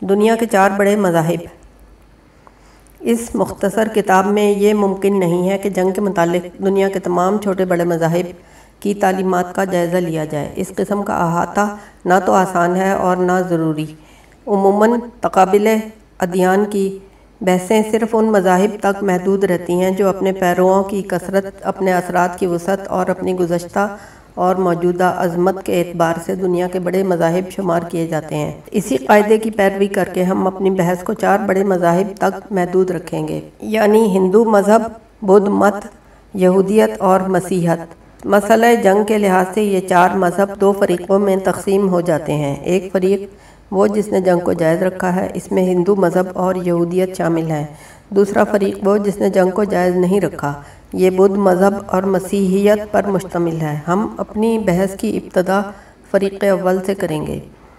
دنیا کے چار بڑے مذاہب۔ اس مختصر کتاب میں یہ ممکن نہیں ہے کہ جنگ کے متعلق دنیا کے تمام چھوٹے بڑے مذاہب کی تعلیمات کا جائزہ لیا جائے۔ اس قسم کا احاطہ نہ تو آسان ہے اور نہ ضروری۔ عموماً تقابل ادیان کی بحثیں صرف ان مذاہب تک محدود رہتی ہیں جو اپنے پیروؤں کی کثرت، اپنے اثرات کی وسعت اور اپنی گزشتہ اور موجودہ عظمت کے اعتبار سے دنیا کے بڑے مذاہب شمار کیے جاتے ہیں۔ اسی قاعدے کی پیروی کر کے ہم اپنی بحث کو چار بڑے مذاہب تک محدود رکھیں گے۔ یعنی ہندو مذہب، بدھ مت، یہودیت اور مسیحت مسئلہ جنگ کے لحاظ سے یہ چار مذہب دو فریقوں میں تقسیم ہو جاتے ہیں۔ ایک فریق وہ جس نے جنگ کو جائز رکھا ہے، اس میں ہندو مذہب اور یہودیت شامل ہیں۔ دوسرا فریق وہ جس نے جنگ کو جائز نہیں رکھا۔ یہ بدھ مذہب اور مسیحیت پر مشتمل ہے۔ ہم اپنی بحث کی ابتدا فریق اول سے کریں گے۔